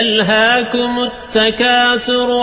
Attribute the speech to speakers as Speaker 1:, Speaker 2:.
Speaker 1: ألهاكم التكاثر